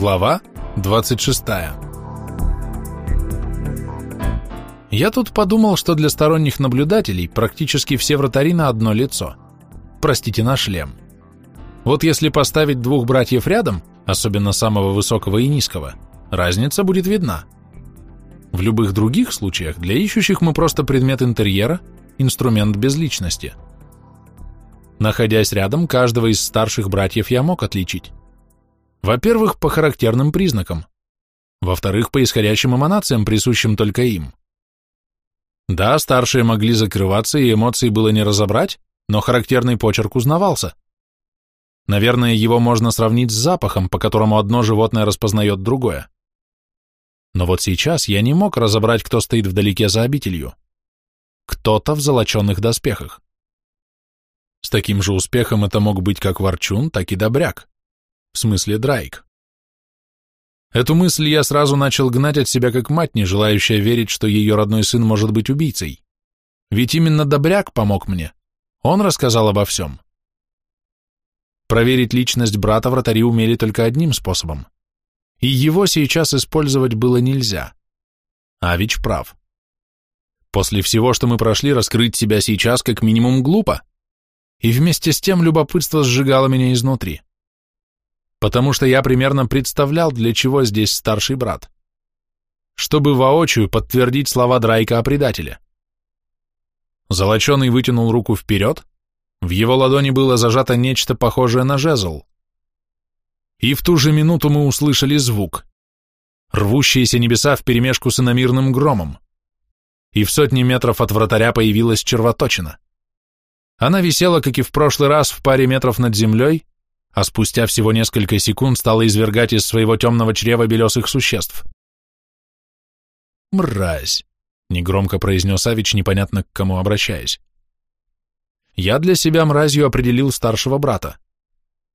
Глава 26 Я тут подумал, что для сторонних наблюдателей практически все вратари на одно лицо. Простите, на шлем. Вот если поставить двух братьев рядом, особенно самого высокого и низкого, разница будет видна. В любых других случаях для ищущих мы просто предмет интерьера, инструмент без личности. Находясь рядом, каждого из старших братьев я мог отличить. Во-первых, по характерным признакам. Во-вторых, по исходящим эманациям, присущим только им. Да, старшие могли закрываться, и эмоций было не разобрать, но характерный почерк узнавался. Наверное, его можно сравнить с запахом, по которому одно животное распознает другое. Но вот сейчас я не мог разобрать, кто стоит вдалеке за обителью. Кто-то в золоченных доспехах. С таким же успехом это мог быть как Ворчун, так и Добряк в смысле Драйк. Эту мысль я сразу начал гнать от себя как мать, не желающая верить, что ее родной сын может быть убийцей. Ведь именно Добряк помог мне. Он рассказал обо всем. Проверить личность брата вратари умели только одним способом. И его сейчас использовать было нельзя. Авич прав. После всего, что мы прошли, раскрыть себя сейчас как минимум глупо. И вместе с тем любопытство сжигало меня изнутри потому что я примерно представлял, для чего здесь старший брат. Чтобы воочию подтвердить слова Драйка о предателе. Золоченый вытянул руку вперед, в его ладони было зажато нечто похожее на жезл. И в ту же минуту мы услышали звук. Рвущиеся небеса вперемешку с иномирным громом. И в сотни метров от вратаря появилась червоточина. Она висела, как и в прошлый раз, в паре метров над землей, а спустя всего несколько секунд стала извергать из своего темного чрева белесых существ. «Мразь!» — негромко произнес Авич, непонятно к кому обращаясь. Я для себя мразью определил старшего брата.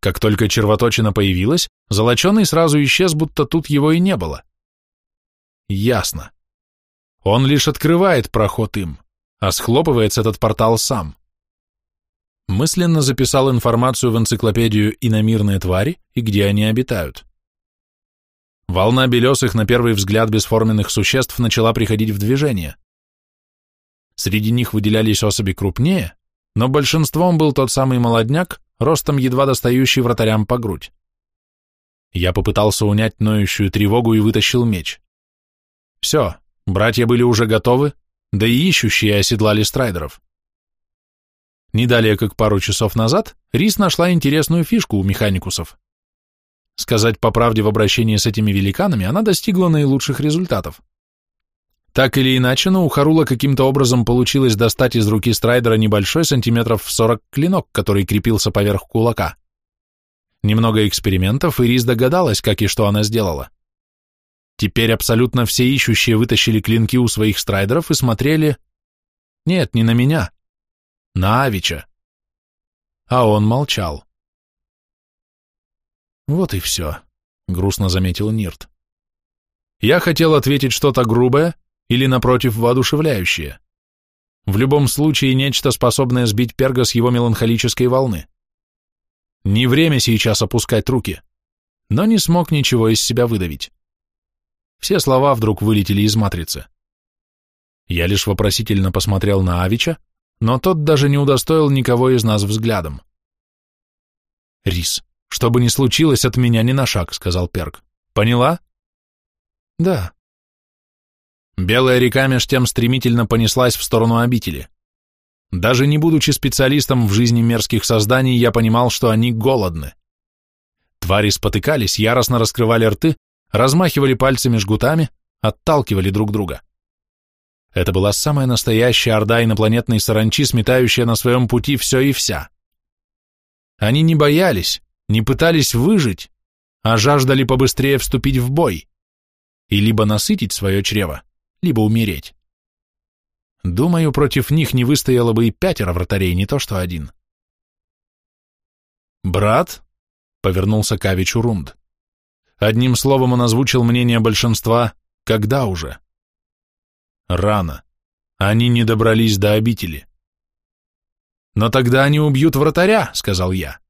Как только червоточина появилась, золоченый сразу исчез, будто тут его и не было. Ясно. Он лишь открывает проход им, а схлопывается этот портал сам мысленно записал информацию в энциклопедию «Иномирные твари» и где они обитают. Волна белесых, на первый взгляд, бесформенных существ начала приходить в движение. Среди них выделялись особи крупнее, но большинством был тот самый молодняк, ростом едва достающий вратарям по грудь. Я попытался унять ноющую тревогу и вытащил меч. Все, братья были уже готовы, да и ищущие оседлали страйдеров. Не далее, как пару часов назад, Рис нашла интересную фишку у механикусов. Сказать по правде, в обращении с этими великанами она достигла наилучших результатов. Так или иначе, но у Харула каким-то образом получилось достать из руки Страйдера небольшой сантиметров в 40 клинок, который крепился поверх кулака. Немного экспериментов, и Рис догадалась, как и что она сделала. Теперь абсолютно все ищущие вытащили клинки у своих страйдеров и смотрели... Нет, не на меня, на Авича. А он молчал. Вот и все, грустно заметил Нирт. Я хотел ответить что-то грубое или, напротив, воодушевляющее. В любом случае, нечто способное сбить Перга с его меланхолической волны. Не время сейчас опускать руки, но не смог ничего из себя выдавить. Все слова вдруг вылетели из матрицы. Я лишь вопросительно посмотрел на Авича, но тот даже не удостоил никого из нас взглядом. «Рис, что бы ни случилось, от меня ни на шаг», — сказал Перк. «Поняла?» «Да». Белая река меж тем стремительно понеслась в сторону обители. Даже не будучи специалистом в жизни мерзких созданий, я понимал, что они голодны. Твари спотыкались, яростно раскрывали рты, размахивали пальцами жгутами, отталкивали друг друга. Это была самая настоящая орда инопланетной саранчи, сметающая на своем пути все и вся. Они не боялись, не пытались выжить, а жаждали побыстрее вступить в бой и либо насытить свое чрево, либо умереть. Думаю, против них не выстояло бы и пятеро вратарей, не то что один. «Брат?» — повернулся к Авичу Рунд. Одним словом он озвучил мнение большинства «когда уже?». Рано. Они не добрались до обители. «Но тогда они убьют вратаря», — сказал я.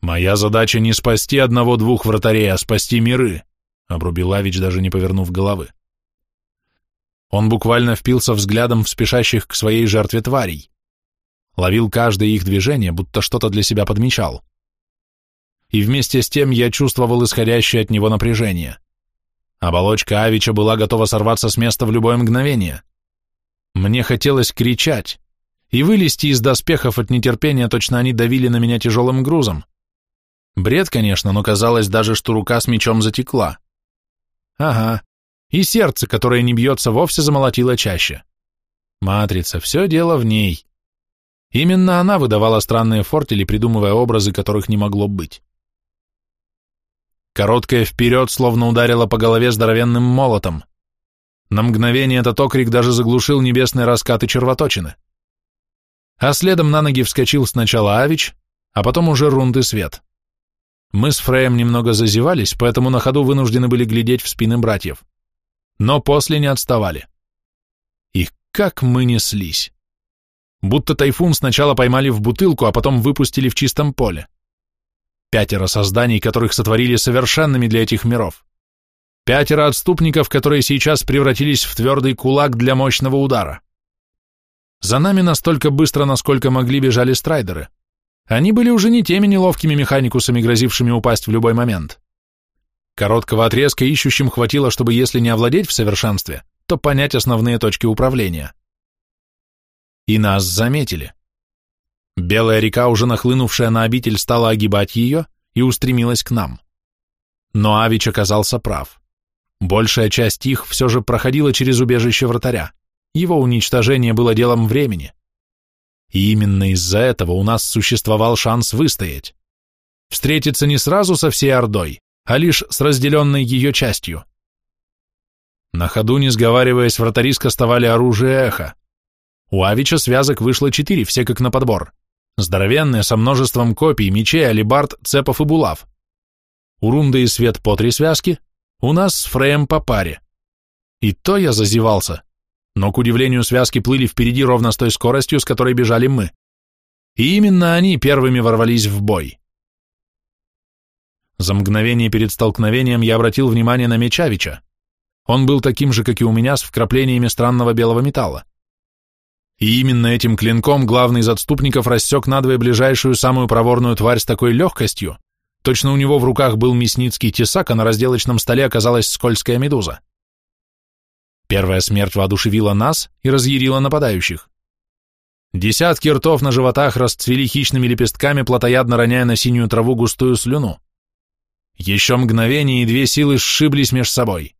«Моя задача не спасти одного-двух вратарей, а спасти миры», — обрубил Авич, даже не повернув головы. Он буквально впился взглядом в спешащих к своей жертве тварей. Ловил каждое их движение, будто что-то для себя подмечал. И вместе с тем я чувствовал исходящее от него напряжение. Оболочка Авича была готова сорваться с места в любое мгновение. Мне хотелось кричать и вылезти из доспехов от нетерпения, точно они давили на меня тяжелым грузом. Бред, конечно, но казалось даже, что рука с мечом затекла. Ага, и сердце, которое не бьется вовсе, замолотило чаще. Матрица, все дело в ней. Именно она выдавала странные фортели, придумывая образы, которых не могло быть. Короткая вперед словно ударила по голове здоровенным молотом. На мгновение этот окрик даже заглушил небесные раскаты червоточины. А следом на ноги вскочил сначала Авич, а потом уже Рунд и Свет. Мы с Фреем немного зазевались, поэтому на ходу вынуждены были глядеть в спины братьев но после не отставали. И как мы неслись! Будто тайфун сначала поймали в бутылку, а потом выпустили в чистом поле. Пятеро созданий, которых сотворили совершенными для этих миров. Пятеро отступников, которые сейчас превратились в твердый кулак для мощного удара. За нами настолько быстро, насколько могли, бежали страйдеры. Они были уже не теми неловкими механикусами, грозившими упасть в любой момент. Короткого отрезка ищущим хватило, чтобы если не овладеть в совершенстве, то понять основные точки управления. И нас заметили. Белая река, уже нахлынувшая на обитель, стала огибать ее и устремилась к нам. Но Авич оказался прав. Большая часть их все же проходила через убежище вратаря. Его уничтожение было делом времени. И именно из-за этого у нас существовал шанс выстоять. Встретиться не сразу со всей Ордой, а лишь с разделенной ее частью. На ходу, не сговариваясь, вратари скостовали оружие эхо. У Авича связок вышло четыре, все как на подбор. Здоровенные, со множеством копий, мечей, алибард, цепов и булав. У Рунда и Свет по три связки, у нас с Фреем по паре. И то я зазевался. Но, к удивлению, связки плыли впереди ровно с той скоростью, с которой бежали мы. И именно они первыми ворвались в бой. За мгновение перед столкновением я обратил внимание на меч Авича. Он был таким же, как и у меня, с вкраплениями странного белого металла. И именно этим клинком главный из отступников рассек надвое ближайшую самую проворную тварь с такой легкостью, точно у него в руках был мясницкий тесак, а на разделочном столе оказалась скользкая медуза. Первая смерть воодушевила нас и разъярила нападающих. Десятки ртов на животах расцвели хищными лепестками, плотоядно роняя на синюю траву густую слюну. Еще мгновение, и две силы сшиблись меж собой.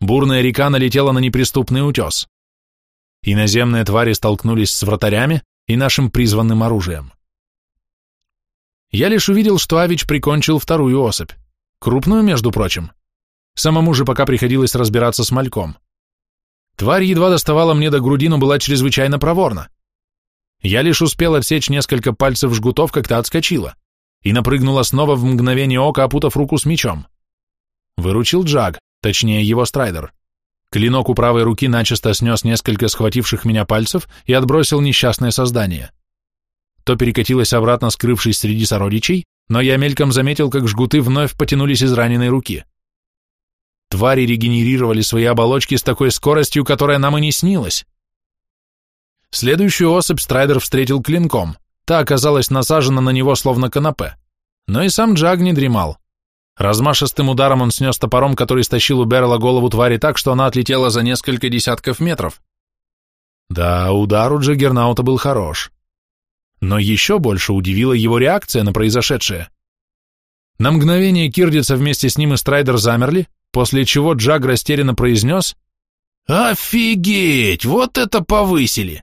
Бурная река налетела на неприступный утес. Иноземные твари столкнулись с вратарями и нашим призванным оружием. Я лишь увидел, что Авич прикончил вторую особь. Крупную, между прочим. Самому же пока приходилось разбираться с мальком. Тварь едва доставала мне до груди, но была чрезвычайно проворна. Я лишь успел отсечь несколько пальцев жгутов, как-то отскочила и напрыгнула снова в мгновение ока, опутав руку с мечом. Выручил Джаг, точнее его страйдер. Клинок у правой руки начисто снес несколько схвативших меня пальцев и отбросил несчастное создание. То перекатилось обратно, скрывшись среди сородичей, но я мельком заметил, как жгуты вновь потянулись из раненой руки. Твари регенерировали свои оболочки с такой скоростью, которая нам и не снилась. Следующую особь Страйдер встретил клинком — Та оказалась насажена на него словно канапе. Но и сам Джаг не дремал. Размашистым ударом он снес топором, который стащил у Берла голову твари так, что она отлетела за несколько десятков метров. Да, удар у Джаггернаута был хорош. Но еще больше удивила его реакция на произошедшее. На мгновение Кирдица вместе с ним и Страйдер замерли, после чего Джаг растерянно произнес «Офигеть! Вот это повысили!»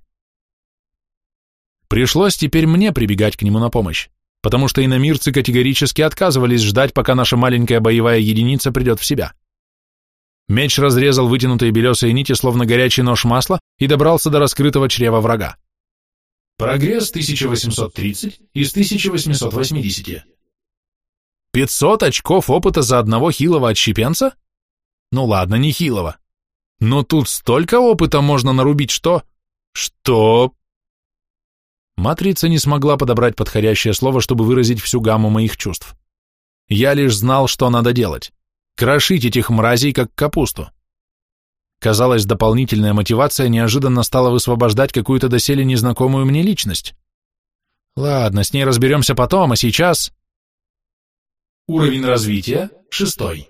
Пришлось теперь мне прибегать к нему на помощь, потому что иномирцы категорически отказывались ждать, пока наша маленькая боевая единица придет в себя. Меч разрезал вытянутые белесые нити, словно горячий нож масла, и добрался до раскрытого чрева врага. Прогресс 1830 из 1880. 500 очков опыта за одного хилого отщепенца? Ну ладно, не хилого. Но тут столько опыта можно нарубить, что... Что Матрица не смогла подобрать подходящее слово, чтобы выразить всю гамму моих чувств. Я лишь знал, что надо делать. Крошить этих мразей, как капусту. Казалось, дополнительная мотивация неожиданно стала высвобождать какую-то доселе незнакомую мне личность. Ладно, с ней разберемся потом, а сейчас... Уровень развития – шестой.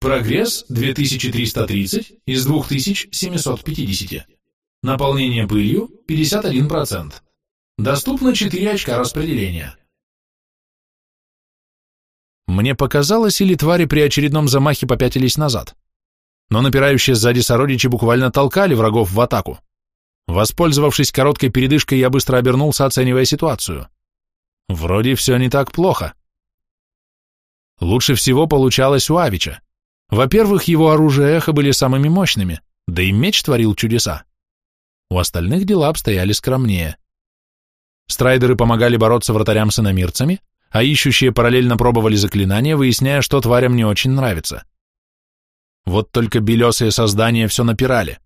Прогресс – 2330 из 2750. Наполнение пылью – 51%. Доступно 4 очка распределения. Мне показалось, или твари при очередном замахе попятились назад. Но напирающие сзади сородичи буквально толкали врагов в атаку. Воспользовавшись короткой передышкой, я быстро обернулся, оценивая ситуацию. Вроде все не так плохо. Лучше всего получалось у Авича. Во-первых, его оружие эхо были самыми мощными, да и меч творил чудеса. У остальных дела обстояли скромнее. Страйдеры помогали бороться вратарям с иномирцами, а ищущие параллельно пробовали заклинания, выясняя, что тварям не очень нравится. Вот только белесые создания все напирали.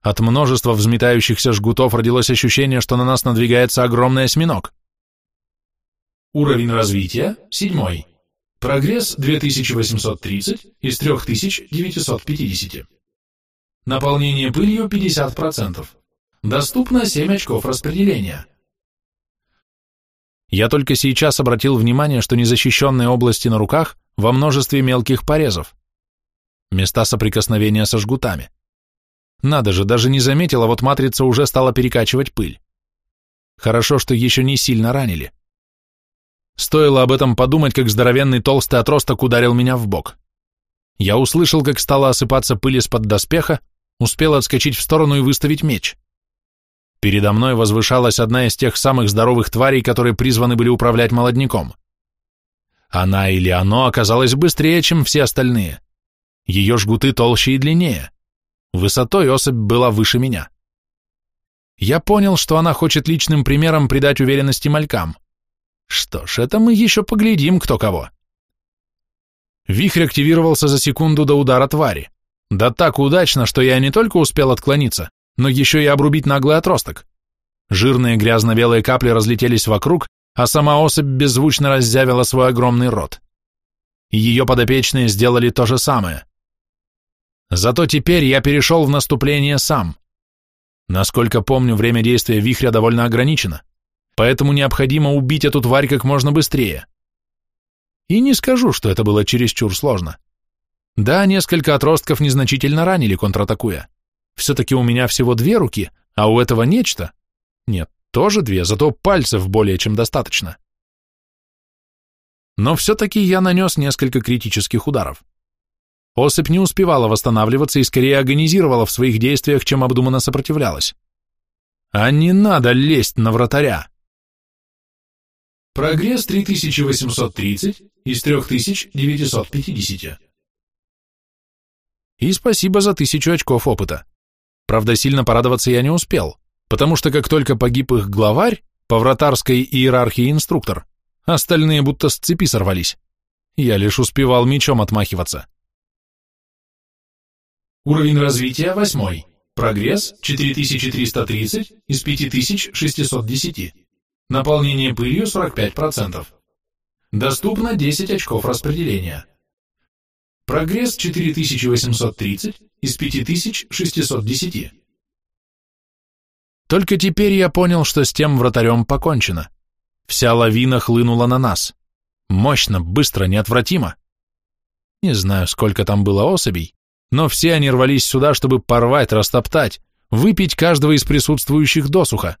От множества взметающихся жгутов родилось ощущение, что на нас надвигается огромный осьминог. Уровень развития – седьмой. Прогресс 2830 из 3950. Наполнение пылью 50%. Доступно 7 очков распределения. Я только сейчас обратил внимание, что незащищенные области на руках во множестве мелких порезов. Места соприкосновения со жгутами. Надо же, даже не заметила, вот матрица уже стала перекачивать пыль. Хорошо, что еще не сильно ранили. Стоило об этом подумать, как здоровенный толстый отросток ударил меня в бок. Я услышал, как стала осыпаться пыль из-под доспеха, успел отскочить в сторону и выставить меч. Передо мной возвышалась одна из тех самых здоровых тварей, которые призваны были управлять молодняком. Она или оно оказалось быстрее, чем все остальные. Ее жгуты толще и длиннее. Высотой особь была выше меня. Я понял, что она хочет личным примером придать уверенности малькам. Что ж, это мы еще поглядим, кто кого. Вихрь активировался за секунду до удара твари. Да так удачно, что я не только успел отклониться, но еще и обрубить наглый отросток. Жирные грязно-белые капли разлетелись вокруг, а сама особь беззвучно раззявила свой огромный рот. Ее подопечные сделали то же самое. Зато теперь я перешел в наступление сам. Насколько помню, время действия вихря довольно ограничено, поэтому необходимо убить эту тварь как можно быстрее. И не скажу, что это было чересчур сложно. Да, несколько отростков незначительно ранили, контратакуя. Все-таки у меня всего две руки, а у этого нечто. Нет, тоже две, зато пальцев более чем достаточно. Но все-таки я нанес несколько критических ударов. Особь не успевала восстанавливаться и скорее агонизировала в своих действиях, чем обдуманно сопротивлялась. А не надо лезть на вратаря. Прогресс 3830 из 3950. И спасибо за тысячу очков опыта. Правда, сильно порадоваться я не успел, потому что как только погиб их главарь, по вратарской иерархии инструктор, остальные будто с цепи сорвались. Я лишь успевал мечом отмахиваться. Уровень развития восьмой. Прогресс 4330 из 5610. Наполнение пылью 45%. Доступно 10 очков распределения. Прогресс 4830 из 5610. Только теперь я понял, что с тем вратарем покончено. Вся лавина хлынула на нас. Мощно, быстро, неотвратимо. Не знаю, сколько там было особей, но все они рвались сюда, чтобы порвать, растоптать, выпить каждого из присутствующих досуха.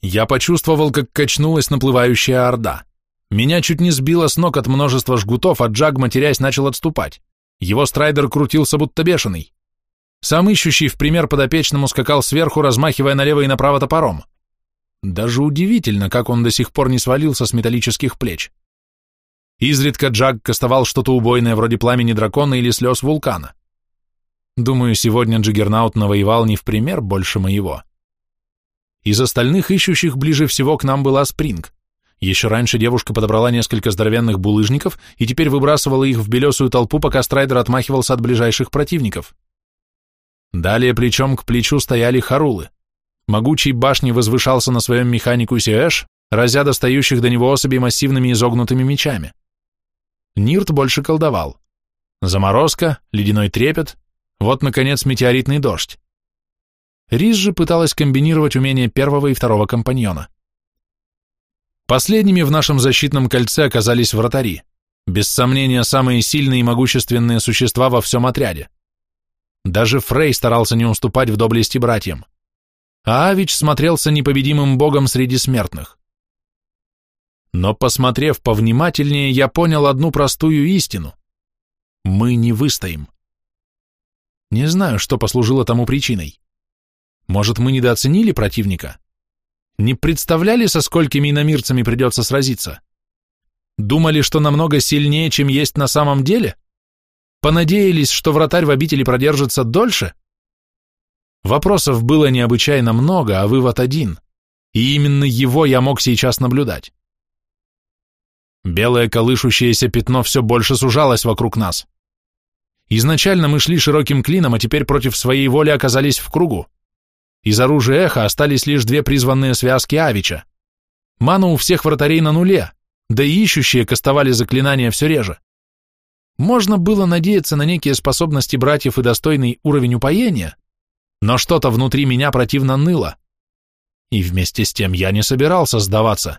Я почувствовал, как качнулась наплывающая орда. Меня чуть не сбило с ног от множества жгутов, а Джаг, матерясь, начал отступать. Его страйдер крутился, будто бешеный. Сам ищущий в пример подопечному скакал сверху, размахивая налево и направо топором. Даже удивительно, как он до сих пор не свалился с металлических плеч. Изредка Джаг кастовал что-то убойное вроде пламени дракона или слез вулкана. Думаю, сегодня Джаггернаут навоевал не в пример больше моего. Из остальных ищущих ближе всего к нам была Спринг. Еще раньше девушка подобрала несколько здоровенных булыжников и теперь выбрасывала их в белесую толпу, пока Страйдер отмахивался от ближайших противников. Далее плечом к плечу стояли Харулы. могучей башни возвышался на своем механикусе Эш, разя достающих до него особей массивными изогнутыми мечами. Нирт больше колдовал. Заморозка, ледяной трепет, вот, наконец, метеоритный дождь. Рис же пыталась комбинировать умения первого и второго компаньона. Последними в нашем защитном кольце оказались вратари, без сомнения самые сильные и могущественные существа во всем отряде. Даже Фрей старался не уступать в доблести братьям, а Авич смотрелся непобедимым богом среди смертных. Но, посмотрев повнимательнее, я понял одну простую истину. Мы не выстоим. Не знаю, что послужило тому причиной. Может, мы недооценили противника? Не представляли, со сколькими иномирцами придется сразиться? Думали, что намного сильнее, чем есть на самом деле? Понадеялись, что вратарь в обители продержится дольше? Вопросов было необычайно много, а вывод один. И именно его я мог сейчас наблюдать. Белое колышущееся пятно все больше сужалось вокруг нас. Изначально мы шли широким клином, а теперь против своей воли оказались в кругу. Из оружия эха остались лишь две призванные связки Авича. Мана у всех вратарей на нуле, да и ищущие кастовали заклинания все реже. Можно было надеяться на некие способности братьев и достойный уровень упоения, но что-то внутри меня противно ныло. И вместе с тем я не собирался сдаваться.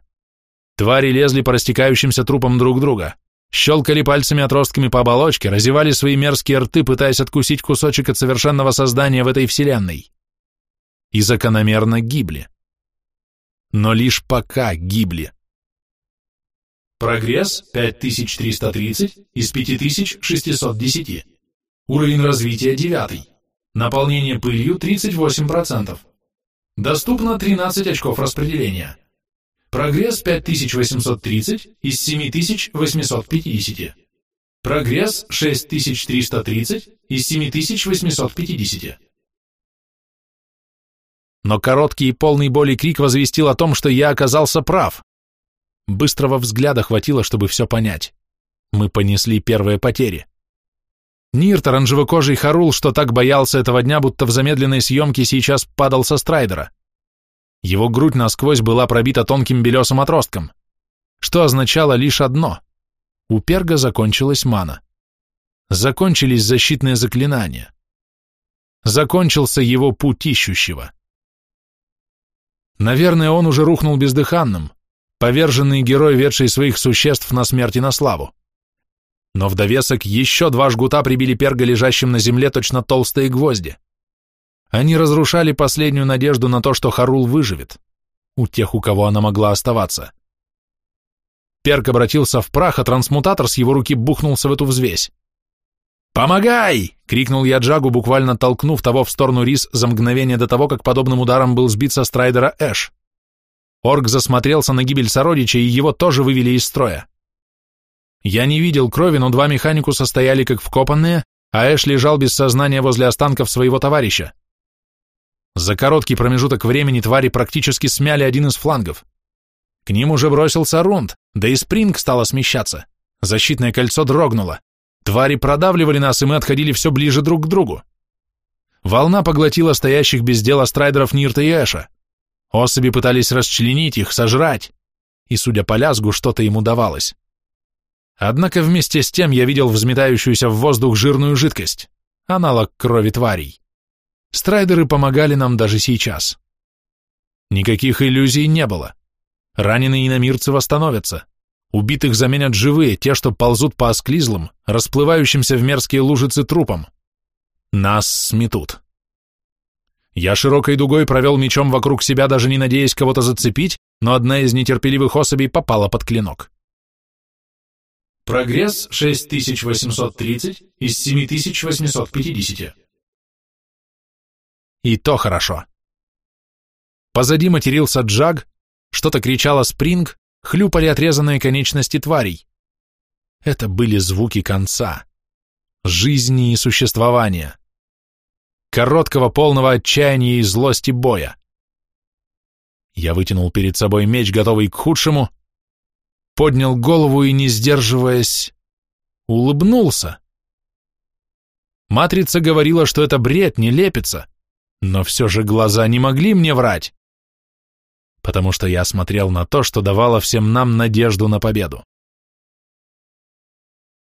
Твари лезли по растекающимся трупам друг друга, щелкали пальцами отростками по оболочке, разевали свои мерзкие рты, пытаясь откусить кусочек от совершенного создания в этой вселенной и закономерно гибли. Но лишь пока гибли. Прогресс 5330 из 5610. Уровень развития 9. Наполнение пылью 38%. Доступно 13 очков распределения. Прогресс 5830 из 7850. Прогресс 6330 из 7850 но короткий и полный боли крик возвестил о том, что я оказался прав. Быстрого взгляда хватило, чтобы все понять. Мы понесли первые потери. Нирт, оранжевокожий Харул, что так боялся этого дня, будто в замедленной съемке сейчас падал со страйдера. Его грудь насквозь была пробита тонким белесым отростком, что означало лишь одно — у Перга закончилась мана. Закончились защитные заклинания. Закончился его путь ищущего. Наверное, он уже рухнул бездыханным, поверженный герой, ведший своих существ на смерть и на славу. Но в довесок еще два жгута прибили перга лежащим на земле точно толстые гвозди. Они разрушали последнюю надежду на то, что Харул выживет, у тех, у кого она могла оставаться. Перк обратился в прах, а трансмутатор с его руки бухнулся в эту взвесь. «Помогай!» — крикнул я Джагу, буквально толкнув того в сторону рис за мгновение до того, как подобным ударом был сбит со страйдера Эш. Орк засмотрелся на гибель сородича, и его тоже вывели из строя. Я не видел крови, но два механику состояли как вкопанные, а Эш лежал без сознания возле останков своего товарища. За короткий промежуток времени твари практически смяли один из флангов. К ним уже бросился Рунд, да и Спринг стало смещаться. Защитное кольцо дрогнуло. Твари продавливали нас, и мы отходили все ближе друг к другу. Волна поглотила стоящих без дела страйдеров Нирта и Эша. Особи пытались расчленить их, сожрать, и, судя по лязгу, что-то им удавалось. Однако вместе с тем я видел взметающуюся в воздух жирную жидкость, аналог крови тварей. Страйдеры помогали нам даже сейчас. Никаких иллюзий не было. Раненые иномирцы восстановятся. Убитых заменят живые, те, что ползут по осклизлым, расплывающимся в мерзкие лужицы трупам. Нас сметут. Я широкой дугой провел мечом вокруг себя, даже не надеясь кого-то зацепить, но одна из нетерпеливых особей попала под клинок. Прогресс 6830 из 7850. И то хорошо. Позади матерился Джаг, что-то кричала Спринг, хлюпали отрезанные конечности тварей. Это были звуки конца, жизни и существования, короткого полного отчаяния и злости боя. Я вытянул перед собой меч, готовый к худшему, поднял голову и, не сдерживаясь, улыбнулся. Матрица говорила, что это бред, не лепится, Но все же глаза не могли мне врать, потому что я смотрел на то, что давало всем нам надежду на победу.